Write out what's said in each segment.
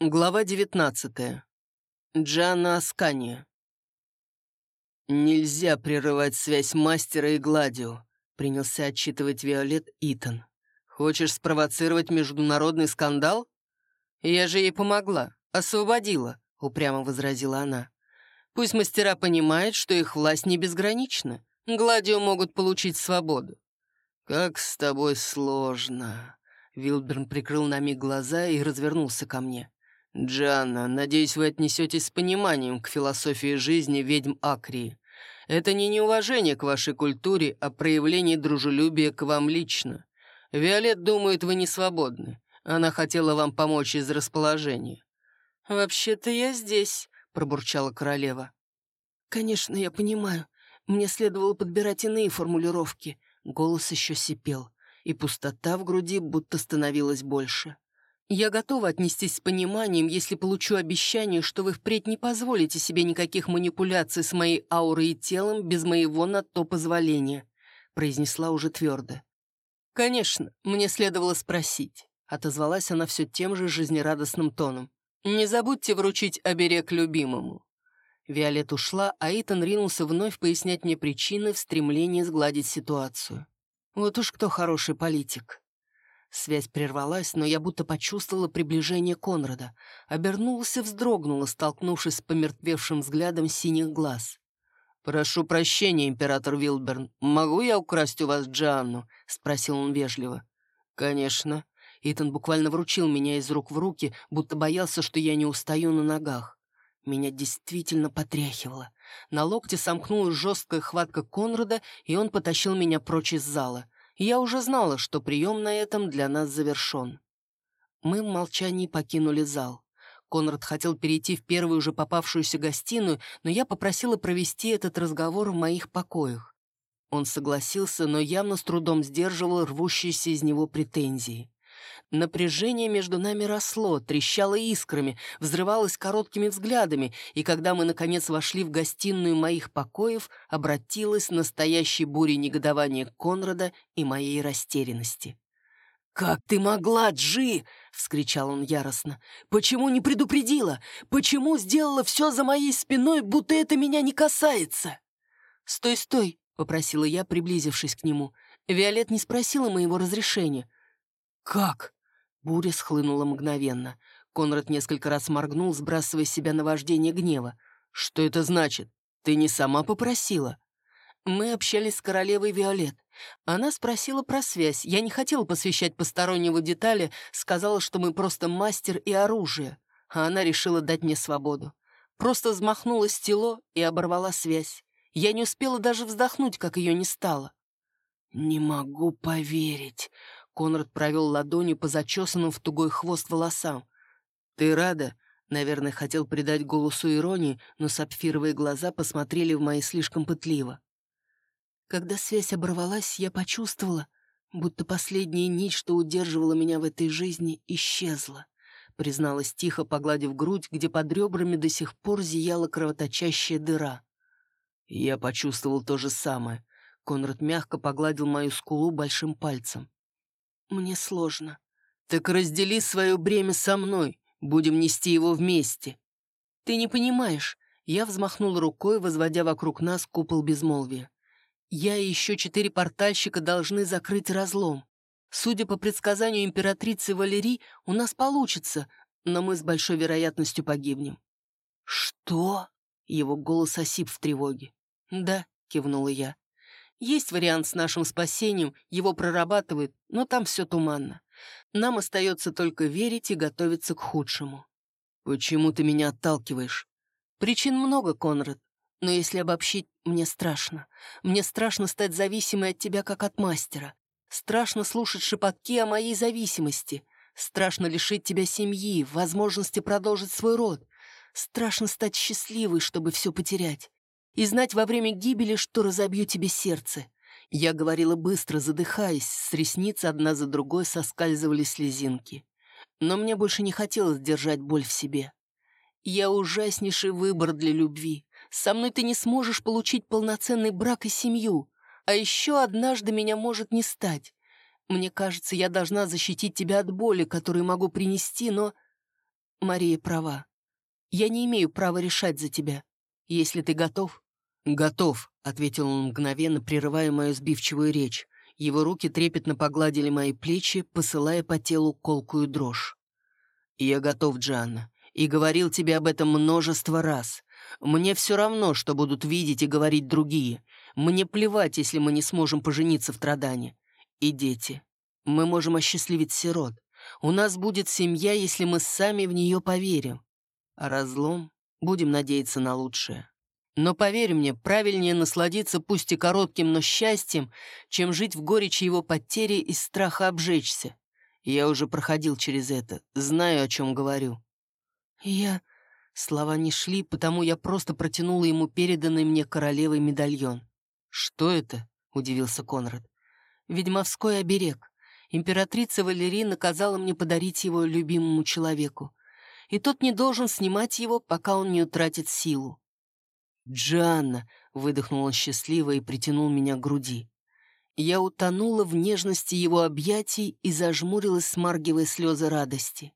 Глава 19. Джана Аскания. «Нельзя прерывать связь мастера и Гладио», — принялся отчитывать Виолет Итан. «Хочешь спровоцировать международный скандал?» «Я же ей помогла, освободила», — упрямо возразила она. «Пусть мастера понимают, что их власть не безгранична. Гладио могут получить свободу». «Как с тобой сложно», — Вилберн прикрыл на миг глаза и развернулся ко мне. «Джанна, надеюсь, вы отнесетесь с пониманием к философии жизни ведьм Акрии. Это не неуважение к вашей культуре, а проявление дружелюбия к вам лично. Виолет думает, вы не свободны. Она хотела вам помочь из расположения». «Вообще-то я здесь», — пробурчала королева. «Конечно, я понимаю. Мне следовало подбирать иные формулировки». Голос еще сипел, и пустота в груди будто становилась больше. Я готова отнестись с пониманием, если получу обещание, что вы впредь не позволите себе никаких манипуляций с моей аурой и телом без моего на то позволения», — произнесла уже твердо. «Конечно, мне следовало спросить», — отозвалась она все тем же жизнерадостным тоном. «Не забудьте вручить оберег любимому». Виолет ушла, а Итан ринулся вновь пояснять мне причины в стремлении сгладить ситуацию. Вот уж кто хороший политик. Связь прервалась, но я будто почувствовала приближение Конрада. Обернулся, вздрогнула, столкнувшись с помертвевшим взглядом синих глаз. «Прошу прощения, император Вилберн. Могу я украсть у вас Джанну?» — спросил он вежливо. «Конечно». Итан буквально вручил меня из рук в руки, будто боялся, что я не устаю на ногах. Меня действительно потряхивало. На локте сомкнулась жесткая хватка Конрада, и он потащил меня прочь из зала — я уже знала, что прием на этом для нас завершен. Мы в молчании покинули зал. Конрад хотел перейти в первую же попавшуюся гостиную, но я попросила провести этот разговор в моих покоях. Он согласился, но явно с трудом сдерживал рвущиеся из него претензии. Напряжение между нами росло, трещало искрами, взрывалось короткими взглядами, и когда мы, наконец, вошли в гостиную моих покоев, обратилась настоящей бурей негодования Конрада и моей растерянности. «Как ты могла, Джи?» — вскричал он яростно. «Почему не предупредила? Почему сделала все за моей спиной, будто это меня не касается?» «Стой, стой!» — попросила я, приблизившись к нему. Виолет не спросила моего разрешения. «Как?» Буря схлынула мгновенно. Конрад несколько раз моргнул, сбрасывая с себя наваждение гнева. «Что это значит? Ты не сама попросила?» Мы общались с королевой Виолет. Она спросила про связь. Я не хотела посвящать постороннего детали, сказала, что мы просто мастер и оружие. А она решила дать мне свободу. Просто взмахнула стело и оборвала связь. Я не успела даже вздохнуть, как ее не стало. «Не могу поверить», Конрад провел ладонью по зачесанным в тугой хвост волосам. «Ты рада?» Наверное, хотел придать голосу иронии, но сапфировые глаза посмотрели в мои слишком пытливо. Когда связь оборвалась, я почувствовала, будто последняя нить, что удерживала меня в этой жизни, исчезла. Призналась тихо, погладив грудь, где под ребрами до сих пор зияла кровоточащая дыра. Я почувствовал то же самое. Конрад мягко погладил мою скулу большим пальцем. Мне сложно. Так раздели свое бремя со мной. Будем нести его вместе. Ты не понимаешь. Я взмахнул рукой, возводя вокруг нас купол безмолвия. Я и еще четыре портальщика должны закрыть разлом. Судя по предсказанию императрицы Валерии, у нас получится, но мы с большой вероятностью погибнем. «Что?» — его голос осип в тревоге. «Да», — кивнула я. Есть вариант с нашим спасением, его прорабатывают, но там все туманно. Нам остается только верить и готовиться к худшему. Почему ты меня отталкиваешь? Причин много, Конрад. Но если обобщить, мне страшно. Мне страшно стать зависимой от тебя, как от мастера. Страшно слушать шепотки о моей зависимости. Страшно лишить тебя семьи, возможности продолжить свой род. Страшно стать счастливой, чтобы все потерять и знать во время гибели, что разобью тебе сердце. Я говорила быстро, задыхаясь, с ресниц одна за другой соскальзывали слезинки. Но мне больше не хотелось держать боль в себе. Я ужаснейший выбор для любви. Со мной ты не сможешь получить полноценный брак и семью. А еще однажды меня может не стать. Мне кажется, я должна защитить тебя от боли, которую могу принести, но... Мария права. Я не имею права решать за тебя. Если ты готов...» «Готов», — ответил он мгновенно, прерывая мою сбивчивую речь. Его руки трепетно погладили мои плечи, посылая по телу колкую дрожь. «Я готов, Джанна, и говорил тебе об этом множество раз. Мне все равно, что будут видеть и говорить другие. Мне плевать, если мы не сможем пожениться в Традане. И дети. Мы можем осчастливить сирот. У нас будет семья, если мы сами в нее поверим. А разлом будем надеяться на лучшее. Но поверь мне, правильнее насладиться пусть и коротким, но счастьем, чем жить в горечи его потери и страха обжечься. Я уже проходил через это, знаю, о чем говорю. Я... Слова не шли, потому я просто протянула ему переданный мне королевой медальон. «Что это?» — удивился Конрад. «Ведьмовской оберег. Императрица Валерий наказала мне подарить его любимому человеку. И тот не должен снимать его, пока он не утратит силу. «Джанна!» — выдохнул он счастливо и притянул меня к груди. Я утонула в нежности его объятий и зажмурилась, смаргивая слезы радости.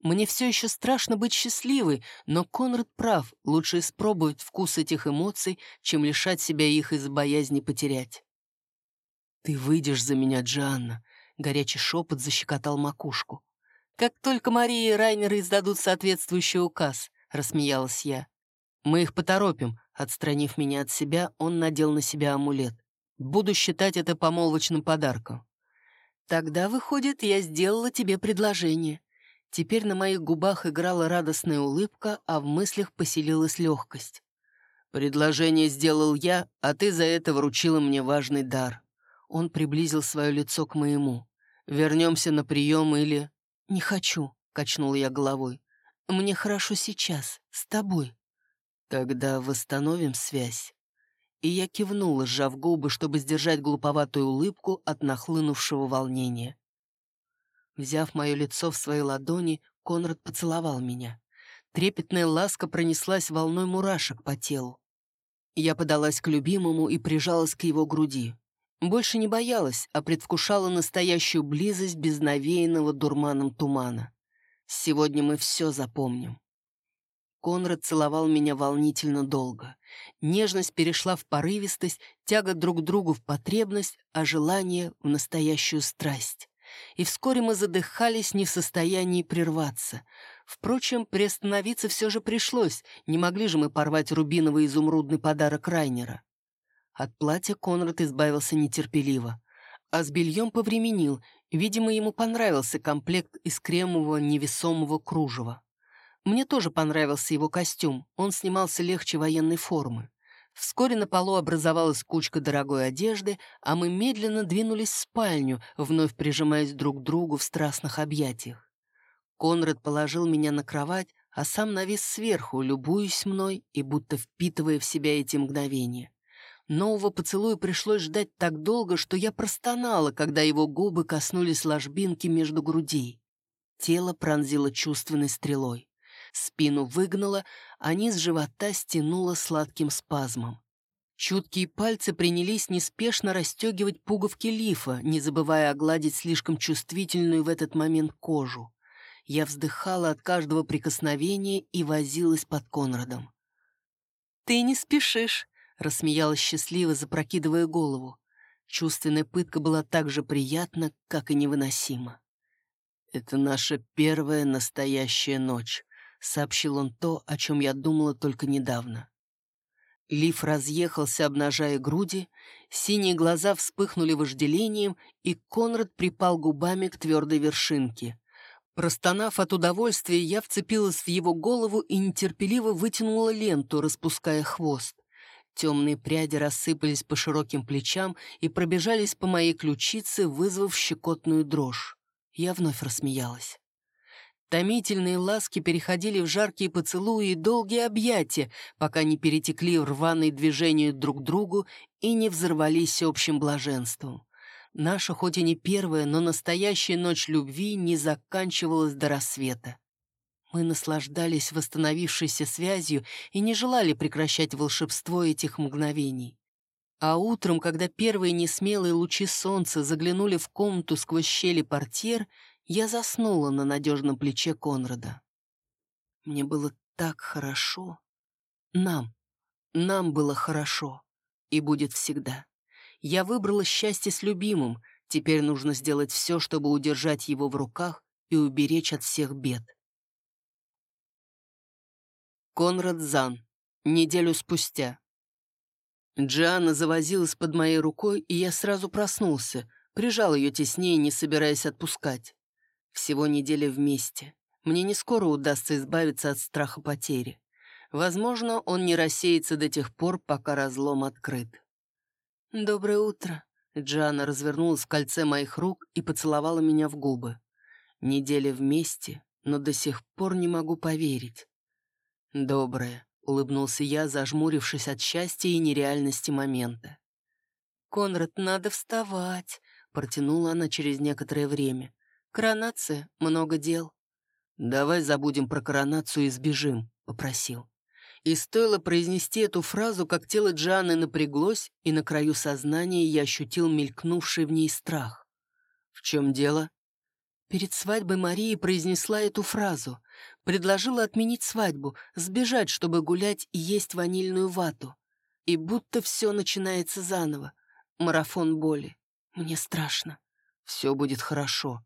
Мне все еще страшно быть счастливой, но Конрад прав, лучше испробовать вкус этих эмоций, чем лишать себя их из-за боязни потерять. «Ты выйдешь за меня, Джанна!» — горячий шепот защекотал макушку. «Как только Мария и Райнер издадут соответствующий указ», — рассмеялась я. «Мы их поторопим», Отстранив меня от себя, он надел на себя амулет. Буду считать это помолвочным подарком. Тогда, выходит, я сделала тебе предложение. Теперь на моих губах играла радостная улыбка, а в мыслях поселилась легкость. Предложение сделал я, а ты за это вручила мне важный дар. Он приблизил свое лицо к моему. Вернемся на прием или... Не хочу, качнула я головой. Мне хорошо сейчас, с тобой. «Тогда восстановим связь». И я кивнула, сжав губы, чтобы сдержать глуповатую улыбку от нахлынувшего волнения. Взяв мое лицо в свои ладони, Конрад поцеловал меня. Трепетная ласка пронеслась волной мурашек по телу. Я подалась к любимому и прижалась к его груди. Больше не боялась, а предвкушала настоящую близость без навеянного дурманом тумана. Сегодня мы все запомним. Конрад целовал меня волнительно долго. Нежность перешла в порывистость, тяга друг к другу в потребность, а желание — в настоящую страсть. И вскоре мы задыхались, не в состоянии прерваться. Впрочем, приостановиться все же пришлось, не могли же мы порвать рубиновый изумрудный подарок Райнера. От платья Конрад избавился нетерпеливо, а с бельем повременил, видимо, ему понравился комплект из кремового невесомого кружева. Мне тоже понравился его костюм, он снимался легче военной формы. Вскоре на полу образовалась кучка дорогой одежды, а мы медленно двинулись в спальню, вновь прижимаясь друг к другу в страстных объятиях. Конрад положил меня на кровать, а сам навис сверху, любуясь мной и будто впитывая в себя эти мгновения. Нового поцелуя пришлось ждать так долго, что я простонала, когда его губы коснулись ложбинки между грудей. Тело пронзило чувственной стрелой. Спину выгнуло, а низ живота стянуло сладким спазмом. Чуткие пальцы принялись неспешно расстегивать пуговки лифа, не забывая огладить слишком чувствительную в этот момент кожу. Я вздыхала от каждого прикосновения и возилась под Конрадом. «Ты не спешишь», — рассмеялась счастливо, запрокидывая голову. Чувственная пытка была так же приятна, как и невыносима. «Это наша первая настоящая ночь», — сообщил он то, о чем я думала только недавно. Лиф разъехался, обнажая груди, синие глаза вспыхнули вожделением, и Конрад припал губами к твердой вершинке. Простонав от удовольствия, я вцепилась в его голову и нетерпеливо вытянула ленту, распуская хвост. Темные пряди рассыпались по широким плечам и пробежались по моей ключице, вызвав щекотную дрожь. Я вновь рассмеялась. Томительные ласки переходили в жаркие поцелуи и долгие объятия, пока не перетекли в рваные движения друг к другу и не взорвались общим блаженством. Наша, хоть и не первая, но настоящая ночь любви не заканчивалась до рассвета. Мы наслаждались восстановившейся связью и не желали прекращать волшебство этих мгновений. А утром, когда первые несмелые лучи солнца заглянули в комнату сквозь щели портьер, я заснула на надежном плече Конрада. Мне было так хорошо. Нам. Нам было хорошо. И будет всегда. Я выбрала счастье с любимым. Теперь нужно сделать все, чтобы удержать его в руках и уберечь от всех бед. Конрад Зан. Неделю спустя. Джианна завозилась под моей рукой, и я сразу проснулся, прижал ее теснее, не собираясь отпускать. Всего неделя вместе. Мне не скоро удастся избавиться от страха потери. Возможно, он не рассеется до тех пор, пока разлом открыт. «Доброе утро», — Джианна развернулась в кольце моих рук и поцеловала меня в губы. Неделя вместе, но до сих пор не могу поверить. «Доброе», — улыбнулся я, зажмурившись от счастья и нереальности момента. «Конрад, надо вставать», — протянула она через некоторое время. «Коронация, много дел». «Давай забудем про коронацию и сбежим», — попросил. И стоило произнести эту фразу, как тело Джаны напряглось, и на краю сознания я ощутил мелькнувший в ней страх. «В чем дело?» Перед свадьбой Марии произнесла эту фразу. Предложила отменить свадьбу, сбежать, чтобы гулять и есть ванильную вату. И будто все начинается заново. Марафон боли. Мне страшно. Все будет хорошо.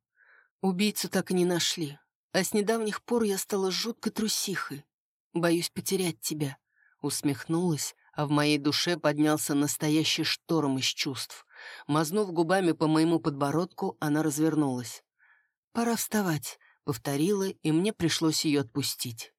Убийцу так и не нашли. А с недавних пор я стала жуткой трусихой. Боюсь потерять тебя. Усмехнулась, а в моей душе поднялся настоящий шторм из чувств. Мазнув губами по моему подбородку, она развернулась. «Пора вставать», — повторила, и мне пришлось ее отпустить.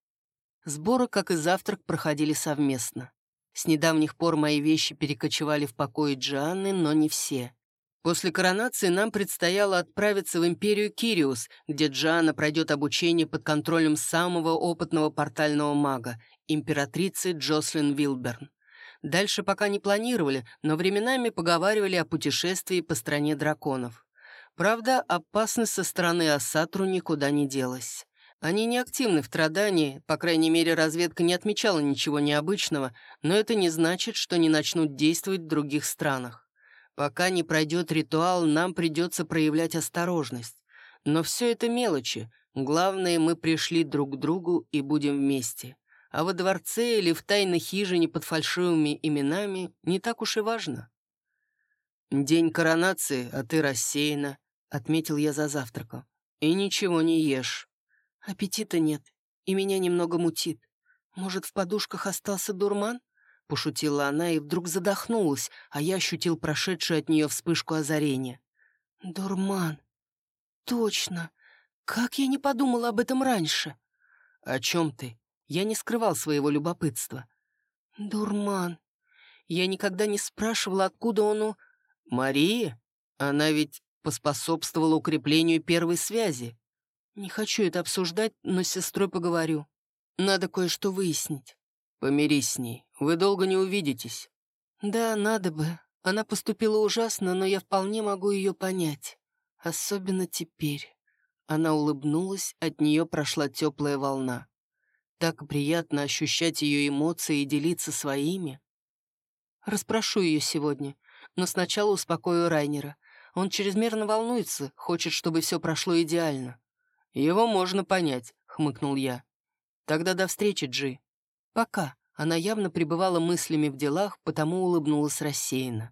Сборы, как и завтрак, проходили совместно. С недавних пор мои вещи перекочевали в покои Джианны, но не все. После коронации нам предстояло отправиться в империю Кириус, где Джианна пройдет обучение под контролем самого опытного портального мага, императрицы Джослин Вилберн. Дальше пока не планировали, но временами поговаривали о путешествии по стране драконов. Правда, опасность со стороны Асатру никуда не делась. Они не активны в Традании, по крайней мере, разведка не отмечала ничего необычного, но это не значит, что не начнут действовать в других странах. Пока не пройдет ритуал, нам придется проявлять осторожность. Но все это мелочи. Главное, мы пришли друг к другу и будем вместе. А во дворце или в тайной хижине под фальшивыми именами не так уж и важно. День коронации, а ты рассеяна отметил я за завтраком. «И ничего не ешь». «Аппетита нет, и меня немного мутит. Может, в подушках остался дурман?» Пошутила она и вдруг задохнулась, а я ощутил прошедшую от нее вспышку озарения. «Дурман! Точно! Как я не подумала об этом раньше!» «О чем ты?» Я не скрывал своего любопытства. «Дурман! Я никогда не спрашивала, откуда он у...» «Мария? Она ведь поспособствовало укреплению первой связи. Не хочу это обсуждать, но с сестрой поговорю. Надо кое-что выяснить. Помирись с ней, вы долго не увидитесь. Да, надо бы. Она поступила ужасно, но я вполне могу ее понять. Особенно теперь. Она улыбнулась, от нее прошла теплая волна. Так приятно ощущать ее эмоции и делиться своими. Распрошу ее сегодня, но сначала успокою Райнера. Он чрезмерно волнуется, хочет, чтобы все прошло идеально. «Его можно понять», — хмыкнул я. «Тогда до встречи, Джи». «Пока». Она явно пребывала мыслями в делах, потому улыбнулась рассеянно.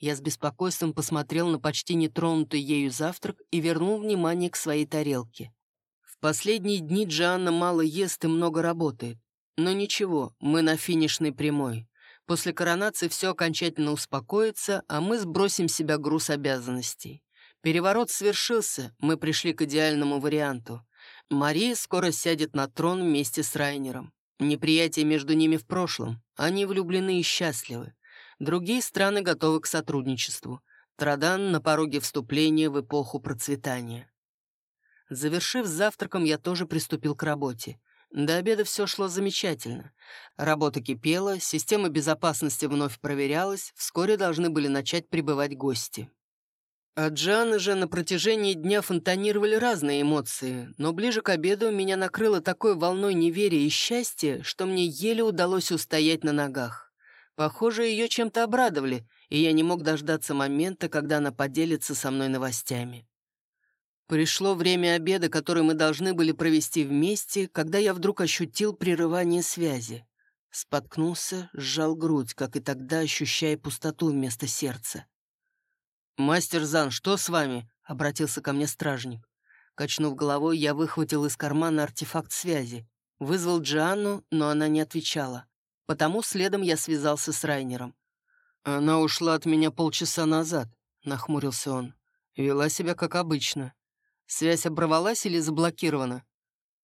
Я с беспокойством посмотрел на почти нетронутый ею завтрак и вернул внимание к своей тарелке. В последние дни Джоанна мало ест и много работает. Но ничего, мы на финишной прямой. После коронации все окончательно успокоится, а мы сбросим с себя груз обязанностей. Переворот свершился, мы пришли к идеальному варианту. Мария скоро сядет на трон вместе с Райнером. Неприятие между ними в прошлом. Они влюблены и счастливы. Другие страны готовы к сотрудничеству. Традан на пороге вступления в эпоху процветания. Завершив завтраком, я тоже приступил к работе. До обеда все шло замечательно. Работа кипела, система безопасности вновь проверялась, вскоре должны были начать прибывать гости. От Джаны же на протяжении дня фонтанировали разные эмоции, но ближе к обеду меня накрыло такой волной неверия и счастья, что мне еле удалось устоять на ногах. Похоже, ее чем-то обрадовали, и я не мог дождаться момента, когда она поделится со мной новостями. Пришло время обеда, который мы должны были провести вместе, когда я вдруг ощутил прерывание связи. Споткнулся, сжал грудь, как и тогда, ощущая пустоту вместо сердца. «Мастер Зан, что с вами?» — обратился ко мне стражник. Качнув головой, я выхватил из кармана артефакт связи. Вызвал Джианну, но она не отвечала. Потому следом я связался с Райнером. «Она ушла от меня полчаса назад», — нахмурился он. «Вела себя как обычно. Связь оборвалась или заблокирована?»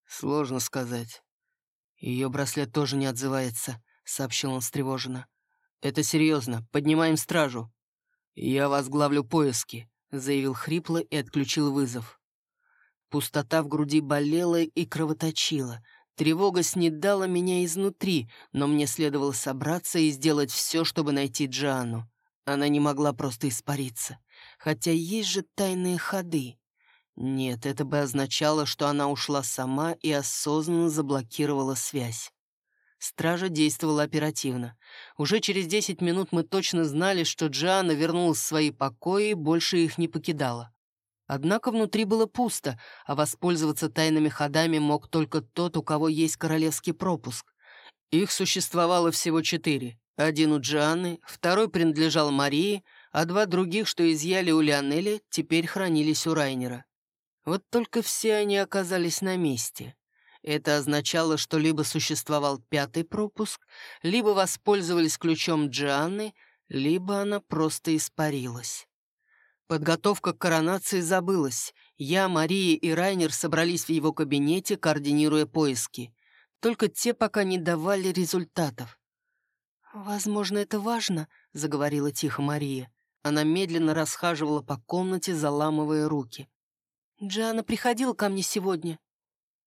«Сложно сказать». «Ее браслет тоже не отзывается», — сообщил он встревоженно. «Это серьезно. Поднимаем стражу». «Я возглавлю поиски», — заявил хрипло и отключил вызов. Пустота в груди болела и кровоточила. Тревога снедала меня изнутри, но мне следовало собраться и сделать все, чтобы найти Джану. Она не могла просто испариться. Хотя есть же тайные ходы. Нет, это бы означало, что она ушла сама и осознанно заблокировала связь. Стража действовала оперативно. Уже через десять минут мы точно знали, что Джиана вернулась в свои покои и больше их не покидала. Однако внутри было пусто, а воспользоваться тайными ходами мог только тот, у кого есть королевский пропуск. Их существовало всего четыре. Один у Джианны, второй принадлежал Марии, а два других, что изъяли у Лионеля, теперь хранились у Райнера. Вот только все они оказались на месте. Это означало, что либо существовал пятый пропуск, либо воспользовались ключом Джианны, либо она просто испарилась. Подготовка к коронации забылась. Я, Мария и Райнер собрались в его кабинете, координируя поиски. Только те пока не давали результатов. «Возможно, это важно», — заговорила тихо Мария. Она медленно расхаживала по комнате, заламывая руки. «Джиана приходила ко мне сегодня».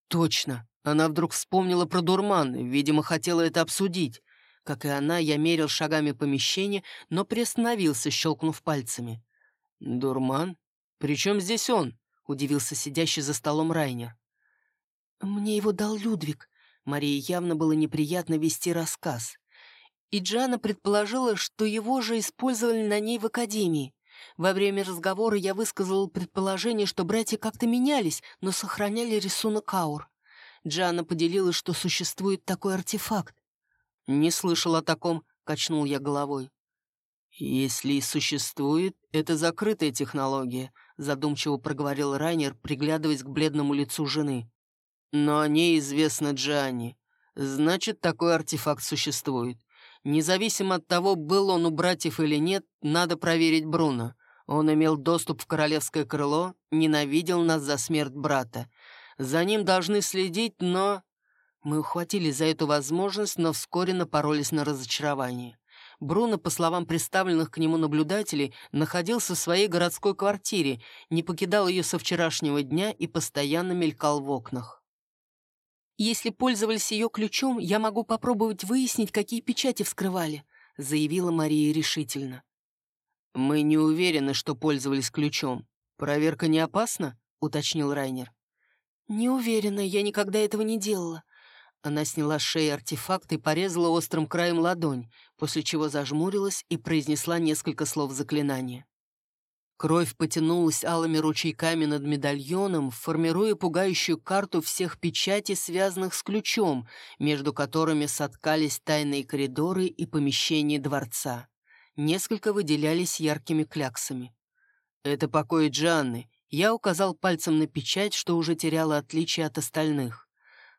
«Точно!» Она вдруг вспомнила про дурман, видимо, хотела это обсудить. Как и она, я мерил шагами помещение, но приостановился, щелкнув пальцами. «Дурман? Причем здесь он?» — удивился сидящий за столом Райнер. «Мне его дал Людвиг». Марии явно было неприятно вести рассказ. И Джана предположила, что его же использовали на ней в академии. Во время разговора я высказал предположение, что братья как-то менялись, но сохраняли рисунок аур. Джана поделилась, что существует такой артефакт. «Не слышал о таком», — качнул я головой. «Если и существует, это закрытая технология», — задумчиво проговорил Райнер, приглядываясь к бледному лицу жены. «Но о ней известно Джанни. Значит, такой артефакт существует. Независимо от того, был он у братьев или нет, надо проверить Бруно. Он имел доступ в королевское крыло, ненавидел нас за смерть брата. За ним должны следить, но...» Мы ухватили за эту возможность, но вскоре напоролись на разочарование. Бруно, по словам представленных к нему наблюдателей, находился в своей городской квартире, не покидал ее со вчерашнего дня и постоянно мелькал в окнах. «Если пользовались ее ключом, я могу попробовать выяснить, какие печати вскрывали», заявила Мария решительно. «Мы не уверены, что пользовались ключом. Проверка не опасна?» — уточнил Райнер. «Не уверена, я никогда этого не делала. Она сняла с шеи артефакт и порезала острым краем ладонь, после чего зажмурилась и произнесла несколько слов заклинания. Кровь потянулась алыми ручейками над медальоном, формируя пугающую карту всех печатей, связанных с ключом, между которыми соткались тайные коридоры и помещения дворца. Несколько выделялись яркими кляксами. «Это покой Джанны», я указал пальцем на печать, что уже теряла отличие от остальных.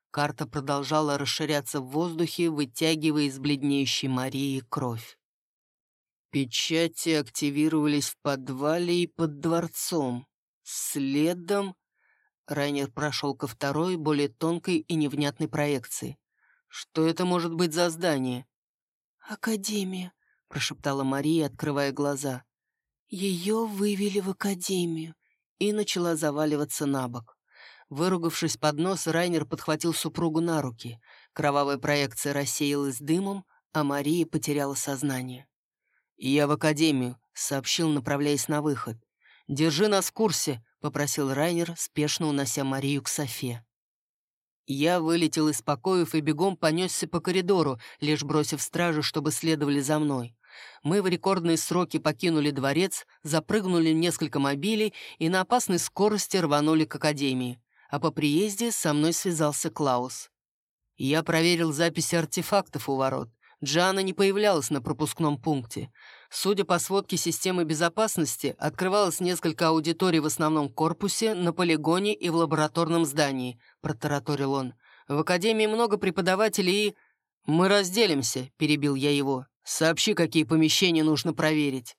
Карта продолжала расширяться в воздухе, вытягивая из бледнеющей Марии кровь. Печати активировались в подвале и под дворцом. Следом Райнер прошел ко второй, более тонкой и невнятной проекции. Что это может быть за здание? «Академия», — прошептала Мария, открывая глаза. Ее вывели в академию и начала заваливаться на бок. Выругавшись под нос, Райнер подхватил супругу на руки. Кровавая проекция рассеялась дымом, а Мария потеряла сознание. «Я в академию», — сообщил, направляясь на выход. «Держи нас в курсе», — попросил Райнер, спешно унося Марию к Софе. Я вылетел из покоев и бегом понесся по коридору, лишь бросив стражу, чтобы следовали за мной. Мы в рекордные сроки покинули дворец, запрыгнули несколько мобилей и на опасной скорости рванули к Академии. А по приезде со мной связался Клаус. Я проверил записи артефактов у ворот. Джана не появлялась на пропускном пункте. Судя по сводке системы безопасности, открывалось несколько аудиторий в основном корпусе, на полигоне и в лабораторном здании, протараторил он. В академии много преподавателей и... «Мы разделимся», — перебил я его. «Сообщи, какие помещения нужно проверить».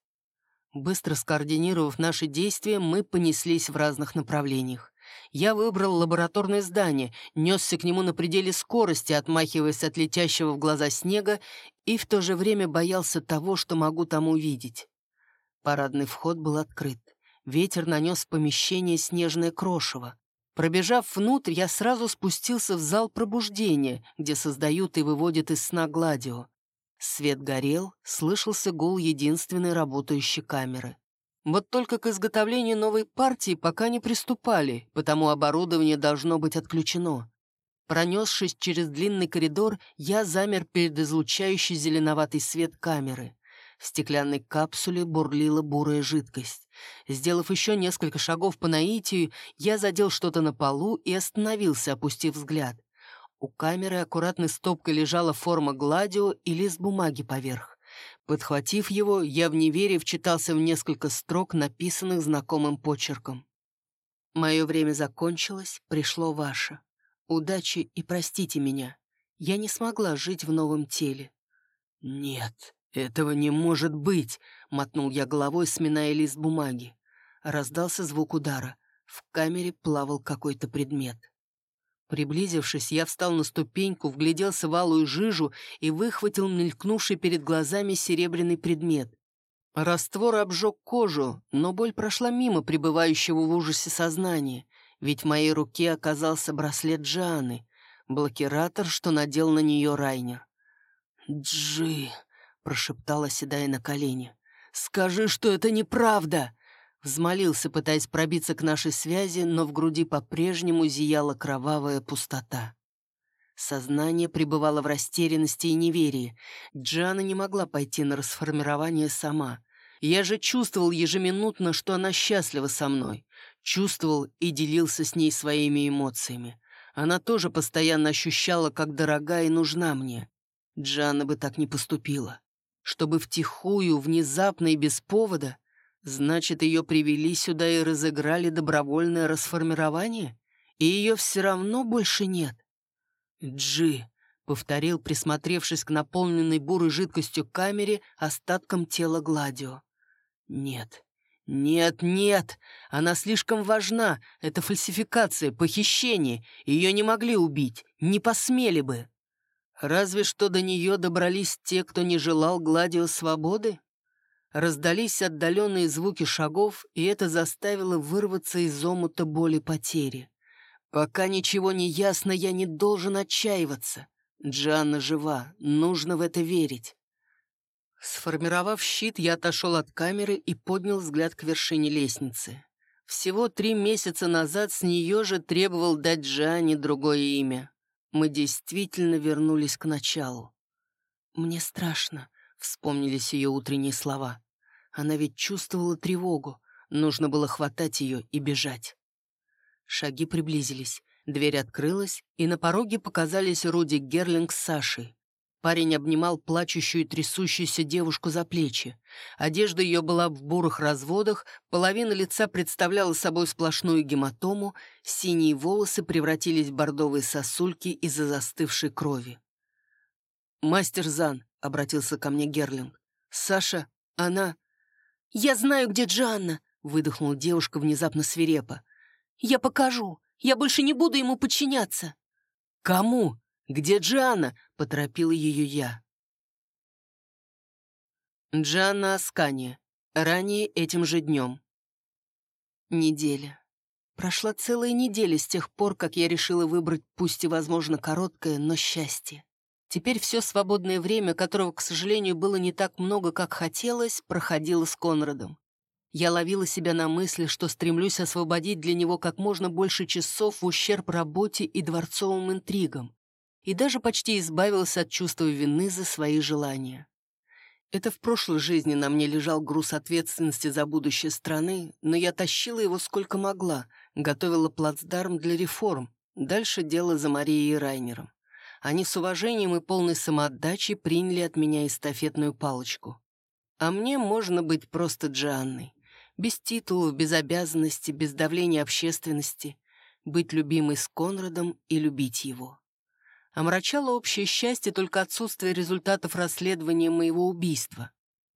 Быстро скоординировав наши действия, мы понеслись в разных направлениях. Я выбрал лабораторное здание, несся к нему на пределе скорости, отмахиваясь от летящего в глаза снега, и в то же время боялся того, что могу там увидеть. Парадный вход был открыт. Ветер нанес в помещение снежное крошево. Пробежав внутрь, я сразу спустился в зал пробуждения, где создают и выводят из сна Гладио. Свет горел, слышался гул единственной работающей камеры. Вот только к изготовлению новой партии пока не приступали, потому оборудование должно быть отключено. Пронесшись через длинный коридор, я замер перед излучающей зеленоватый свет камеры. В стеклянной капсуле бурлила бурая жидкость. Сделав еще несколько шагов по наитию, я задел что-то на полу и остановился, опустив взгляд. У камеры аккуратной стопкой лежала форма гладио и лист бумаги поверх. Подхватив его, я в неверии вчитался в несколько строк, написанных знакомым почерком. «Мое время закончилось, пришло ваше. Удачи и простите меня. Я не смогла жить в новом теле». «Нет, этого не может быть!» — мотнул я головой, сминая лист бумаги. Раздался звук удара. В камере плавал какой-то предмет. Приблизившись, я встал на ступеньку, вгляделся в алую жижу и выхватил мелькнувший перед глазами серебряный предмет. Раствор обжег кожу, но боль прошла мимо пребывающего в ужасе сознания, ведь в моей руке оказался браслет Джаны, блокиратор, что надел на нее Райнер. «Джи!» — прошептала, седая на колени. «Скажи, что это неправда!» Взмолился, пытаясь пробиться к нашей связи, но в груди по-прежнему зияла кровавая пустота. Сознание пребывало в растерянности и неверии. Джана не могла пойти на расформирование сама. Я же чувствовал ежеминутно, что она счастлива со мной. Чувствовал и делился с ней своими эмоциями. Она тоже постоянно ощущала, как дорога и нужна мне. Джана бы так не поступила. Чтобы втихую, внезапно и без повода Значит, ее привели сюда и разыграли добровольное расформирование? И ее все равно больше нет? Джи, — повторил, присмотревшись к наполненной бурой жидкостью камере остатком тела Гладио. «Нет, нет, нет! Она слишком важна! Это фальсификация, похищение! Ее не могли убить, не посмели бы!» Разве что до нее добрались те, кто не желал Гладио свободы? Раздались отдаленные звуки шагов, и это заставило вырваться из омута боли потери. Пока ничего не ясно, я не должен отчаиваться. Джанна жива, нужно в это верить. Сформировав щит, я отошел от камеры и поднял взгляд к вершине лестницы. Всего три месяца назад с нее же требовал дать Джанне другое имя. Мы действительно вернулись к началу. «Мне страшно», — вспомнились ее утренние слова. Она ведь чувствовала тревогу. Нужно было хватать ее и бежать. Шаги приблизились. Дверь открылась, и на пороге показались Руди Герлинг с Сашей. Парень обнимал плачущую и трясущуюся девушку за плечи. Одежда ее была в бурых разводах, половина лица представляла собой сплошную гематому, синие волосы превратились в бордовые сосульки из-за застывшей крови. «Мастер Зан», — обратился ко мне Герлинг, — «Саша, она...» «Я знаю, где Джанна!» — выдохнула девушка внезапно свирепо. «Я покажу! Я больше не буду ему подчиняться!» «Кому? Где Джанна?» — поторопила ее я. Джанна Аскани. Ранее этим же днем. Неделя. Прошла целая неделя с тех пор, как я решила выбрать, пусть и, возможно, короткое, но счастье. Теперь все свободное время, которого, к сожалению, было не так много, как хотелось, проходило с Конрадом. Я ловила себя на мысли, что стремлюсь освободить для него как можно больше часов в ущерб работе и дворцовым интригам, и даже почти избавилась от чувства вины за свои желания. Это в прошлой жизни на мне лежал груз ответственности за будущее страны, но я тащила его сколько могла, готовила плацдарм для реформ. Дальше дело за Марией и Райнером. Они с уважением и полной самоотдачей приняли от меня эстафетную палочку. А мне можно быть просто Джанной. Без титулов, без обязанностей, без давления общественности. Быть любимой с Конрадом и любить его. Омрачало общее счастье только отсутствие результатов расследования моего убийства.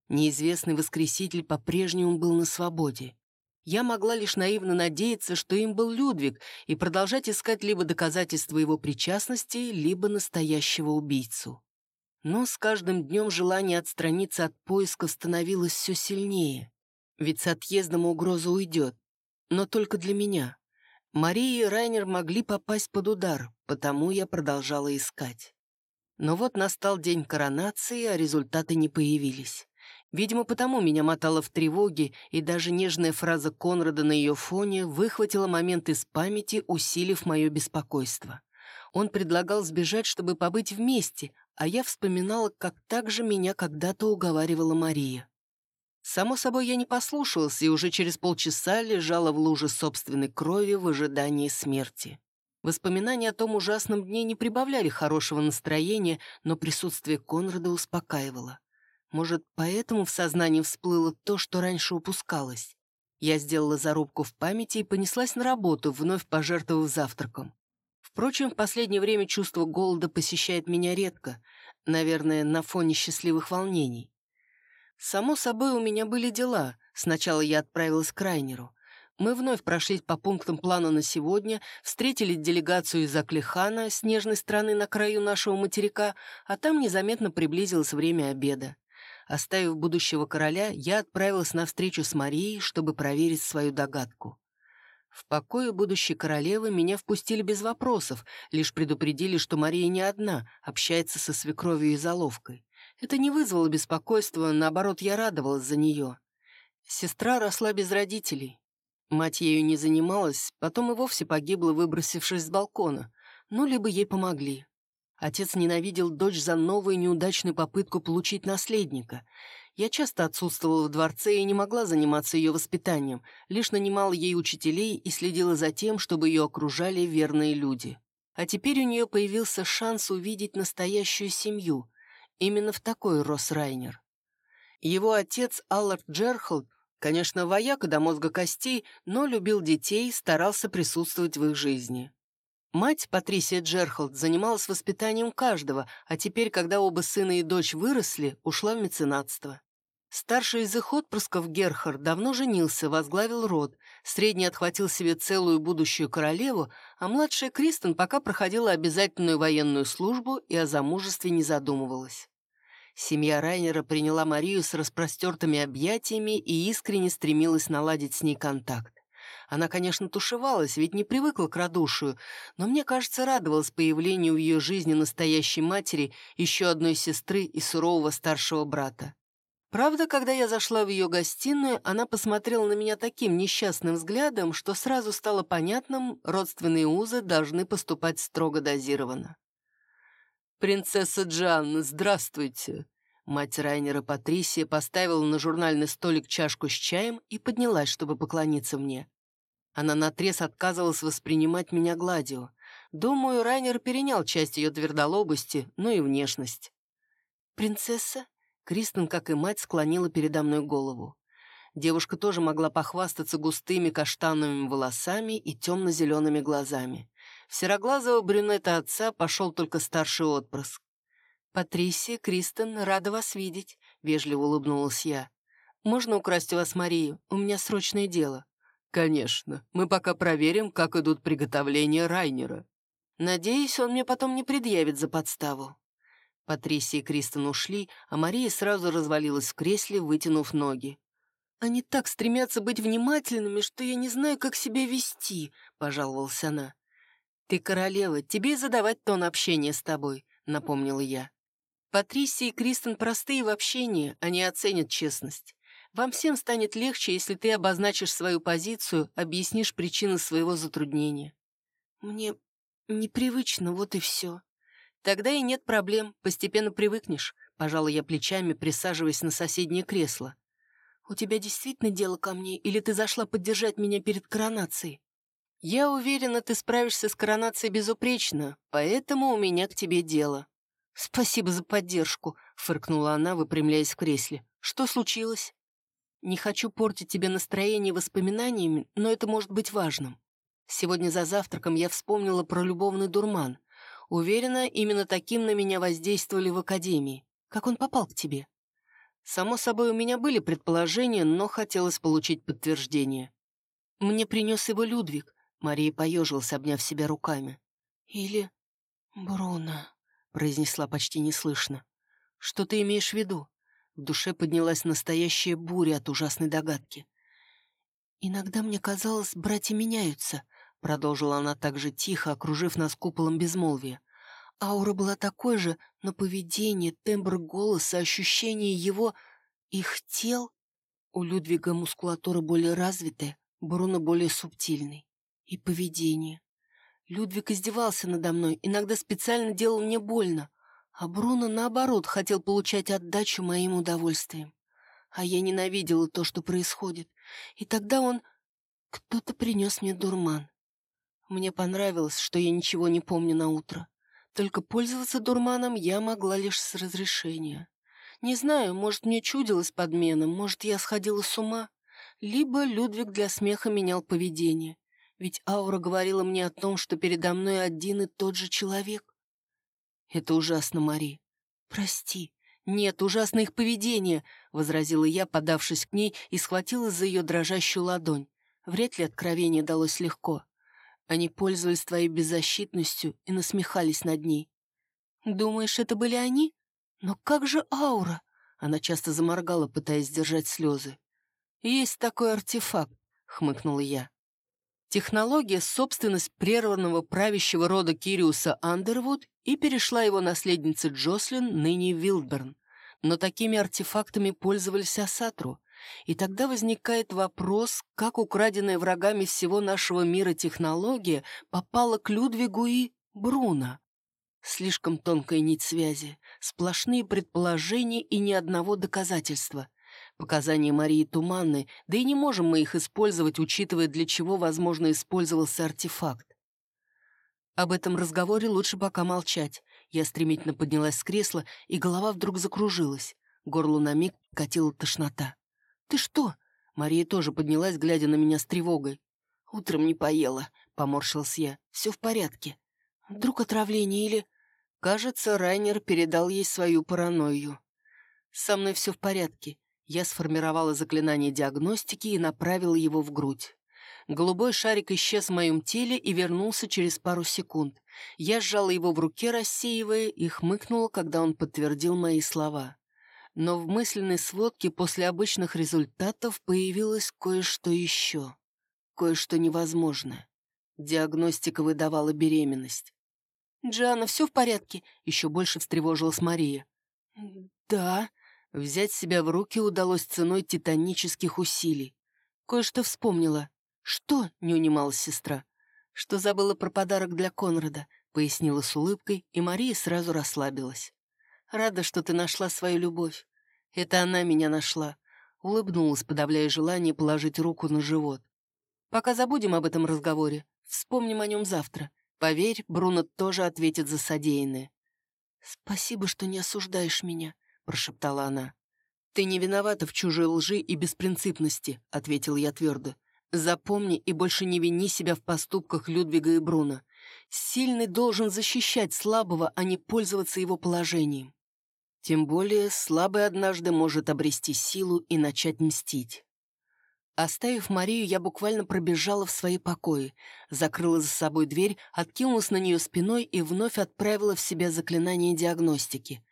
Неизвестный воскреситель по-прежнему был на свободе. Я могла лишь наивно надеяться, что им был Людвиг, и продолжать искать либо доказательства его причастности, либо настоящего убийцу. Но с каждым днем желание отстраниться от поиска становилось все сильнее. Ведь с отъездом угроза уйдет. Но только для меня. Мария и Райнер могли попасть под удар, потому я продолжала искать. Но вот настал день коронации, а результаты не появились. Видимо, потому меня мотало в тревоге, и даже нежная фраза Конрада на ее фоне выхватила момент из памяти, усилив мое беспокойство. Он предлагал сбежать, чтобы побыть вместе, а я вспоминала, как так же меня когда-то уговаривала Мария. Само собой, я не послушалась и уже через полчаса лежала в луже собственной крови в ожидании смерти. Воспоминания о том ужасном дне не прибавляли хорошего настроения, но присутствие Конрада успокаивало. Может, поэтому в сознании всплыло то, что раньше упускалось. Я сделала зарубку в памяти и понеслась на работу, вновь пожертвовав завтраком. Впрочем, в последнее время чувство голода посещает меня редко, наверное, на фоне счастливых волнений. Само собой, у меня были дела. Сначала я отправилась к Райнеру. Мы вновь прошлись по пунктам плана на сегодня, встретили делегацию из Аклихана, снежной страны на краю нашего материка, а там незаметно приблизилось время обеда. Оставив будущего короля, я отправилась на встречу с Марией, чтобы проверить свою догадку. В покое будущей королевы меня впустили без вопросов, лишь предупредили, что Мария не одна, общается со свекровью и заловкой. Это не вызвало беспокойства, наоборот, я радовалась за нее. Сестра росла без родителей. Мать ею не занималась, потом и вовсе погибла, выбросившись с балкона. Ну, либо ей помогли. Отец ненавидел дочь за новую неудачную попытку получить наследника. Я часто отсутствовала в дворце и не могла заниматься ее воспитанием, лишь нанимала ей учителей и следила за тем, чтобы ее окружали верные люди. А теперь у нее появился шанс увидеть настоящую семью — Именно в такой рос Райнер. Его отец Аллард Джерхолд, конечно, вояка до мозга костей, но любил детей, старался присутствовать в их жизни. Мать, Патрисия Джерхолд, занималась воспитанием каждого, а теперь, когда оба сына и дочь выросли, ушла в меценатство. Старший из их отпрысков Герхард давно женился, возглавил род, средний отхватил себе целую будущую королеву, а младшая Кристен пока проходила обязательную военную службу и о замужестве не задумывалась. Семья Райнера приняла Марию с распростертыми объятиями и искренне стремилась наладить с ней контакт. Она, конечно, тушевалась, ведь не привыкла к радушию, но, мне кажется, радовалась появлению в ее жизни настоящей матери, еще одной сестры и сурового старшего брата. Правда, когда я зашла в ее гостиную, она посмотрела на меня таким несчастным взглядом, что сразу стало понятным, родственные узы должны поступать строго дозированно. «Принцесса Джанна, здравствуйте!» Мать Райнера Патрисия поставила на журнальный столик чашку с чаем и поднялась, чтобы поклониться мне. Она наотрез отказывалась воспринимать меня гладью. Думаю, Райнер перенял часть ее твердолобости, но и внешность. «Принцесса?» Кристен, как и мать, склонила передо мной голову. Девушка тоже могла похвастаться густыми каштановыми волосами и темно-зелеными глазами. В сероглазого брюнета отца пошел только старший отпрыск. «Патрисия, Кристен, рада вас видеть», — вежливо улыбнулась я. «Можно украсть у вас Марию? У меня срочное дело». «Конечно. Мы пока проверим, как идут приготовления Райнера. Надеюсь, он мне потом не предъявит за подставу». Патрисия и Кристен ушли, а Мария сразу развалилась в кресле, вытянув ноги. «Они так стремятся быть внимательными, что я не знаю, как себя вести», — пожаловалась она. «Ты королева, тебе задавать тон общения с тобой», — напомнила я. «Патрисия и Кристен простые в общении, они оценят честность. Вам всем станет легче, если ты обозначишь свою позицию, объяснишь причины своего затруднения». «Мне непривычно, вот и все». «Тогда и нет проблем, постепенно привыкнешь», — Пожала я плечами, присаживаясь на соседнее кресло. «У тебя действительно дело ко мне, или ты зашла поддержать меня перед коронацией?» «Я уверена, ты справишься с коронацией безупречно, поэтому у меня к тебе дело». «Спасибо за поддержку», — фыркнула она, выпрямляясь в кресле. «Что случилось?» «Не хочу портить тебе настроение воспоминаниями, но это может быть важным. Сегодня за завтраком я вспомнила про любовный дурман. Уверена, именно таким на меня воздействовали в академии. Как он попал к тебе?» Само собой, у меня были предположения, но хотелось получить подтверждение. Мне принес его Людвиг. Мария поежилась, обняв себя руками. «Или Бруно», — произнесла почти неслышно. «Что ты имеешь в виду?» В душе поднялась настоящая буря от ужасной догадки. «Иногда мне казалось, братья меняются», — продолжила она так же тихо, окружив нас куполом безмолвия. Аура была такой же, но поведение, тембр голоса, ощущение его, их тел... У Людвига мускулатура более развитая, Бруно более субтильный. И поведение. Людвиг издевался надо мной, иногда специально делал мне больно, а Бруно, наоборот, хотел получать отдачу моим удовольствиям. А я ненавидела то, что происходит. И тогда он... Кто-то принес мне дурман. Мне понравилось, что я ничего не помню на утро. Только пользоваться дурманом я могла лишь с разрешения. Не знаю, может, мне чудилось подмена, может, я сходила с ума. Либо Людвиг для смеха менял поведение. Ведь аура говорила мне о том, что передо мной один и тот же человек. Это ужасно, Мари. Прости. Нет, ужасно их поведение, — возразила я, подавшись к ней, и схватила за ее дрожащую ладонь. Вряд ли откровение далось легко. Они пользовались твоей беззащитностью и насмехались над ней. Думаешь, это были они? Но как же аура? Она часто заморгала, пытаясь сдержать слезы. Есть такой артефакт, хмыкнула я. Технология — собственность прерванного правящего рода Кириуса Андервуд и перешла его наследнице Джослин, ныне Вилдберн. Но такими артефактами пользовались Асатру — и тогда возникает вопрос, как украденная врагами всего нашего мира технология попала к Людвигу и Бруно. Слишком тонкая нить связи, сплошные предположения и ни одного доказательства. Показания Марии туманны, да и не можем мы их использовать, учитывая, для чего, возможно, использовался артефакт. Об этом разговоре лучше пока молчать. Я стремительно поднялась с кресла, и голова вдруг закружилась. Горлу на миг катила тошнота. «Ты что?» Мария тоже поднялась, глядя на меня с тревогой. «Утром не поела», — поморщился я. «Все в порядке. Вдруг отравление или...» Кажется, Райнер передал ей свою паранойю. «Со мной все в порядке». Я сформировала заклинание диагностики и направила его в грудь. Голубой шарик исчез в моем теле и вернулся через пару секунд. Я сжала его в руке, рассеивая, и хмыкнула, когда он подтвердил мои слова но в мысленной сводке после обычных результатов появилось кое-что еще. Кое-что невозможное. Диагностика выдавала беременность. «Джиана, все в порядке?» — еще больше встревожилась Мария. «Да». Взять себя в руки удалось ценой титанических усилий. Кое-что вспомнила. «Что?» — не унималась сестра. «Что забыла про подарок для Конрада», — пояснила с улыбкой, и Мария сразу расслабилась. Рада, что ты нашла свою любовь. Это она меня нашла. Улыбнулась, подавляя желание положить руку на живот. Пока забудем об этом разговоре. Вспомним о нем завтра. Поверь, Бруно тоже ответит за содеянное. «Спасибо, что не осуждаешь меня», — прошептала она. «Ты не виновата в чужой лжи и беспринципности», — ответил я твердо. «Запомни и больше не вини себя в поступках Людвига и Бруно. Сильный должен защищать слабого, а не пользоваться его положением. Тем более слабый однажды может обрести силу и начать мстить. Оставив Марию, я буквально пробежала в свои покои, закрыла за собой дверь, откинулась на нее спиной и вновь отправила в себя заклинание диагностики.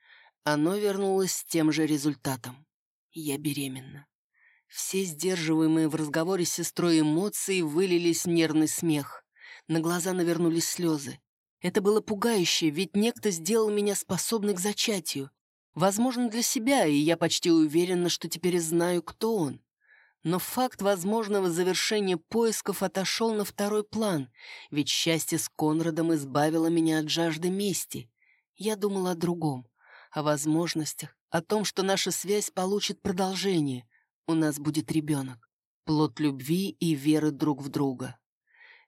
Оно вернулось с тем же результатом. Я беременна. Все сдерживаемые в разговоре с сестрой эмоции вылились в нервный смех. На глаза навернулись слезы. Это было пугающе, ведь некто сделал меня способной к зачатию. Возможно, для себя, и я почти уверена, что теперь знаю, кто он. Но факт возможного завершения поисков отошел на второй план, ведь счастье с Конрадом избавило меня от жажды мести. Я думала о другом, о возможностях, о том, что наша связь получит продолжение. У нас будет ребенок, плод любви и веры друг в друга.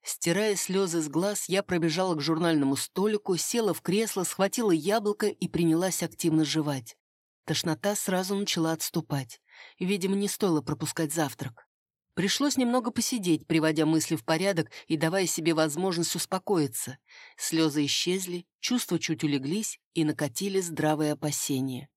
Стирая слезы с глаз, я пробежала к журнальному столику, села в кресло, схватила яблоко и принялась активно жевать. Тошнота сразу начала отступать. Видимо, не стоило пропускать завтрак. Пришлось немного посидеть, приводя мысли в порядок и давая себе возможность успокоиться. Слезы исчезли, чувства чуть улеглись и накатили здравые опасения.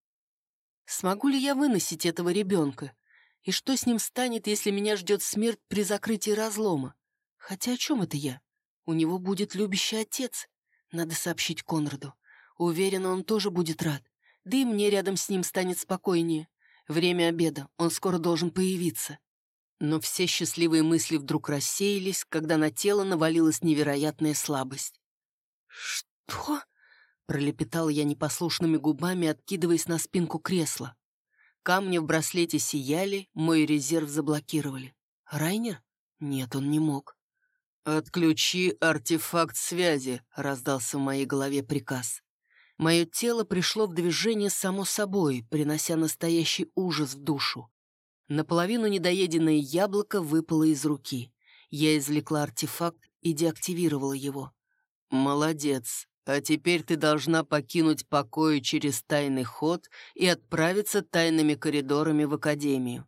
Смогу ли я выносить этого ребенка? И что с ним станет, если меня ждет смерть при закрытии разлома? Хотя о чем это я? У него будет любящий отец. Надо сообщить Конраду. Уверена, он тоже будет рад. Да и мне рядом с ним станет спокойнее. Время обеда, он скоро должен появиться. Но все счастливые мысли вдруг рассеялись, когда на тело навалилась невероятная слабость. «Что?» — пролепетала я непослушными губами, откидываясь на спинку кресла. Камни в браслете сияли, мой резерв заблокировали. «Райнер? Нет, он не мог». «Отключи артефакт связи», — раздался в моей голове приказ. Мое тело пришло в движение само собой, принося настоящий ужас в душу. Наполовину недоеденное яблоко выпало из руки. Я извлекла артефакт и деактивировала его. «Молодец. А теперь ты должна покинуть покои через тайный ход и отправиться тайными коридорами в Академию».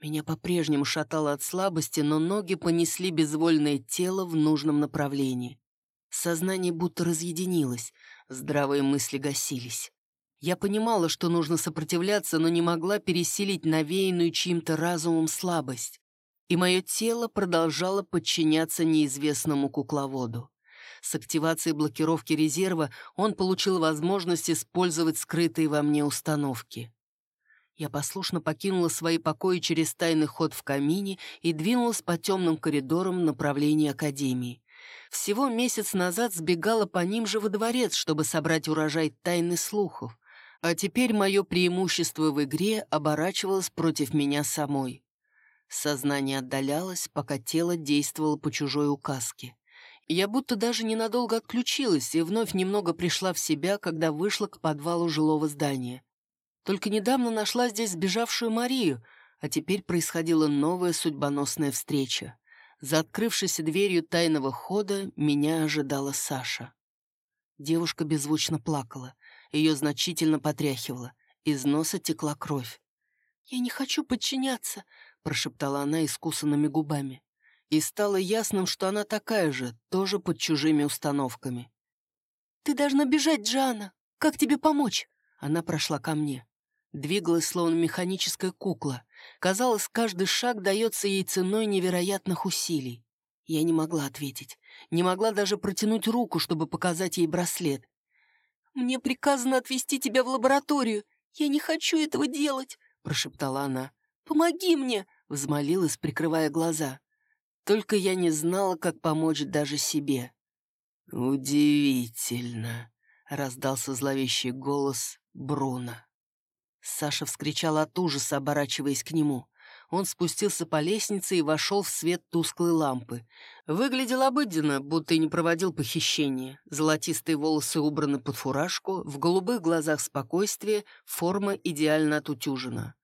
Меня по-прежнему шатало от слабости, но ноги понесли безвольное тело в нужном направлении. Сознание будто разъединилось, здравые мысли гасились. Я понимала, что нужно сопротивляться, но не могла пересилить навеянную чьим-то разумом слабость. И мое тело продолжало подчиняться неизвестному кукловоду. С активацией блокировки резерва он получил возможность использовать скрытые во мне установки. Я послушно покинула свои покои через тайный ход в камине и двинулась по темным коридорам в направлении Академии. Всего месяц назад сбегала по ним же во дворец, чтобы собрать урожай тайны слухов. А теперь мое преимущество в игре оборачивалось против меня самой. Сознание отдалялось, пока тело действовало по чужой указке. Я будто даже ненадолго отключилась и вновь немного пришла в себя, когда вышла к подвалу жилого здания. Только недавно нашла здесь сбежавшую Марию, а теперь происходила новая судьбоносная встреча. За открывшейся дверью тайного хода меня ожидала Саша. Девушка беззвучно плакала. Ее значительно потряхивало. Из носа текла кровь. «Я не хочу подчиняться», — прошептала она искусанными губами. И стало ясным, что она такая же, тоже под чужими установками. «Ты должна бежать, Джана. Как тебе помочь?» Она прошла ко мне. Двигалась, словно механическая кукла. Казалось, каждый шаг дается ей ценой невероятных усилий. Я не могла ответить. Не могла даже протянуть руку, чтобы показать ей браслет. «Мне приказано отвезти тебя в лабораторию. Я не хочу этого делать», — прошептала она. «Помоги мне!» — взмолилась, прикрывая глаза. Только я не знала, как помочь даже себе. «Удивительно!» — раздался зловещий голос Бруно. Саша вскричала от ужаса, оборачиваясь к нему. Он спустился по лестнице и вошел в свет тусклой лампы. Выглядел обыденно, будто и не проводил похищение. Золотистые волосы убраны под фуражку, в голубых глазах спокойствие, форма идеально отутюжена.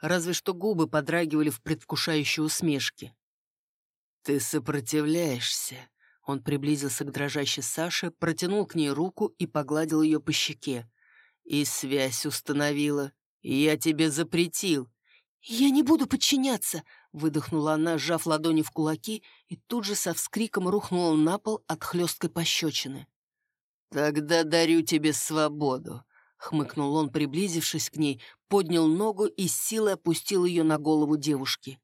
Разве что губы подрагивали в предвкушающей усмешке. «Ты сопротивляешься», он приблизился к дрожащей Саше, протянул к ней руку и погладил ее по щеке. «И связь установила. Я тебе запретил. «Я не буду подчиняться!» — выдохнула она, сжав ладони в кулаки, и тут же со вскриком рухнула на пол от хлесткой пощечины. «Тогда дарю тебе свободу!» — хмыкнул он, приблизившись к ней, поднял ногу и с силой опустил ее на голову девушки.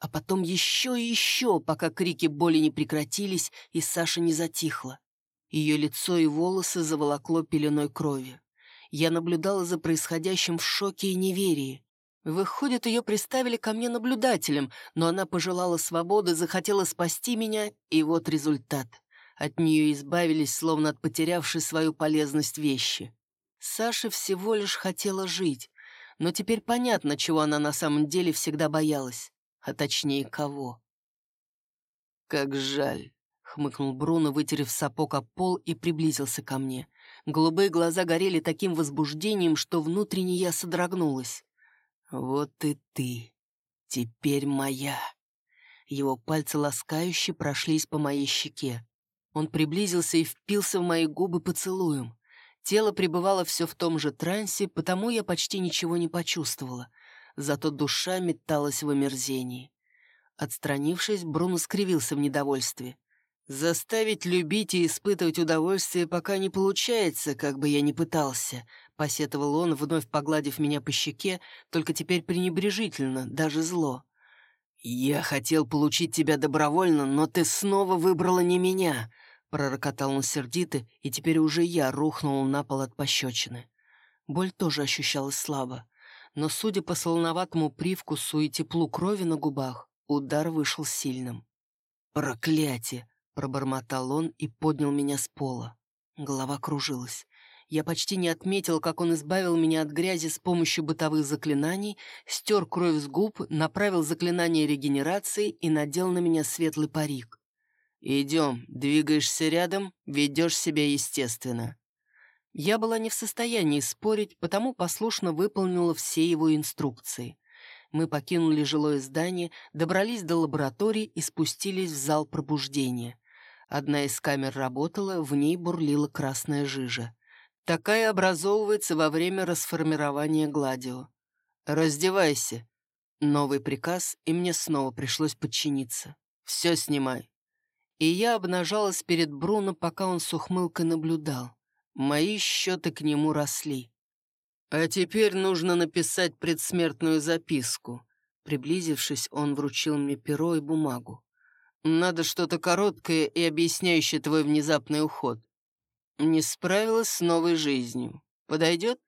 А потом еще и еще, пока крики боли не прекратились и Саша не затихла. Ее лицо и волосы заволокло пеленой крови. Я наблюдала за происходящим в шоке и неверии. Выходит, ее приставили ко мне наблюдателем, но она пожелала свободы, захотела спасти меня, и вот результат. От нее избавились, словно от потерявшей свою полезность вещи. Саша всего лишь хотела жить, но теперь понятно, чего она на самом деле всегда боялась, а точнее кого. «Как жаль», — хмыкнул Бруно, вытерев сапог об пол и приблизился ко мне. Голубые глаза горели таким возбуждением, что внутренне я содрогнулась. «Вот и ты. Теперь моя». Его пальцы ласкающе прошлись по моей щеке. Он приблизился и впился в мои губы поцелуем. Тело пребывало все в том же трансе, потому я почти ничего не почувствовала. Зато душа металась в омерзении. Отстранившись, Бруно скривился в недовольстве. «Заставить любить и испытывать удовольствие пока не получается, как бы я ни пытался», — посетовал он, вновь погладив меня по щеке, только теперь пренебрежительно, даже зло. «Я хотел получить тебя добровольно, но ты снова выбрала не меня», — пророкотал он сердито, и теперь уже я рухнул на пол от пощечины. Боль тоже ощущалась слабо, но, судя по солоноватому привкусу и теплу крови на губах, удар вышел сильным. «Проклятие!» — пробормотал он и поднял меня с пола. Голова кружилась. Я почти не отметил, как он избавил меня от грязи с помощью бытовых заклинаний, стер кровь с губ, направил заклинание регенерации и надел на меня светлый парик. «Идем, двигаешься рядом, ведешь себя естественно». Я была не в состоянии спорить, потому послушно выполнила все его инструкции. Мы покинули жилое здание, добрались до лаборатории и спустились в зал пробуждения. Одна из камер работала, в ней бурлила красная жижа. Такая образовывается во время расформирования гладио. «Раздевайся». Новый приказ, и мне снова пришлось подчиниться. «Все снимай». И я обнажалась перед Бруно, пока он с ухмылкой наблюдал. Мои счеты к нему росли. «А теперь нужно написать предсмертную записку». Приблизившись, он вручил мне перо и бумагу. «Надо что-то короткое и объясняющее твой внезапный уход. Не справилась с новой жизнью. Подойдет?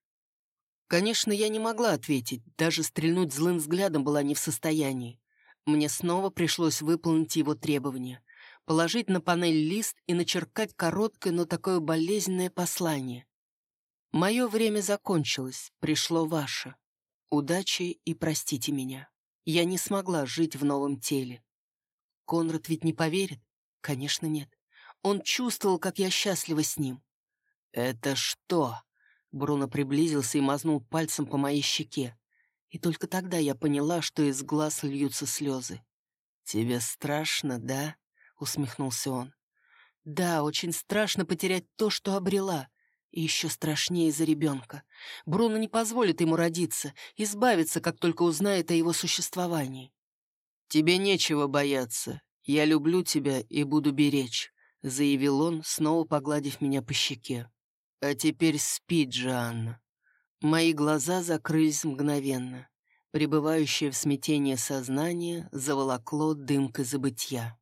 Конечно, я не могла ответить, даже стрельнуть злым взглядом была не в состоянии. Мне снова пришлось выполнить его требования. Положить на панель лист и начеркать короткое, но такое болезненное послание. Мое время закончилось, пришло ваше. Удачи и простите меня. Я не смогла жить в новом теле. Конрад ведь не поверит? Конечно, нет. Он чувствовал, как я счастлива с ним. «Это что?» Бруно приблизился и мазнул пальцем по моей щеке. И только тогда я поняла, что из глаз льются слезы. «Тебе страшно, да?» — усмехнулся он. «Да, очень страшно потерять то, что обрела. И еще страшнее за ребенка. Бруно не позволит ему родиться, избавиться, как только узнает о его существовании. Тебе нечего бояться. Я люблю тебя и буду беречь. — заявил он, снова погладив меня по щеке. «А теперь спи, Джоанна». Мои глаза закрылись мгновенно. Пребывающее в смятении сознание заволокло дымкой забытья.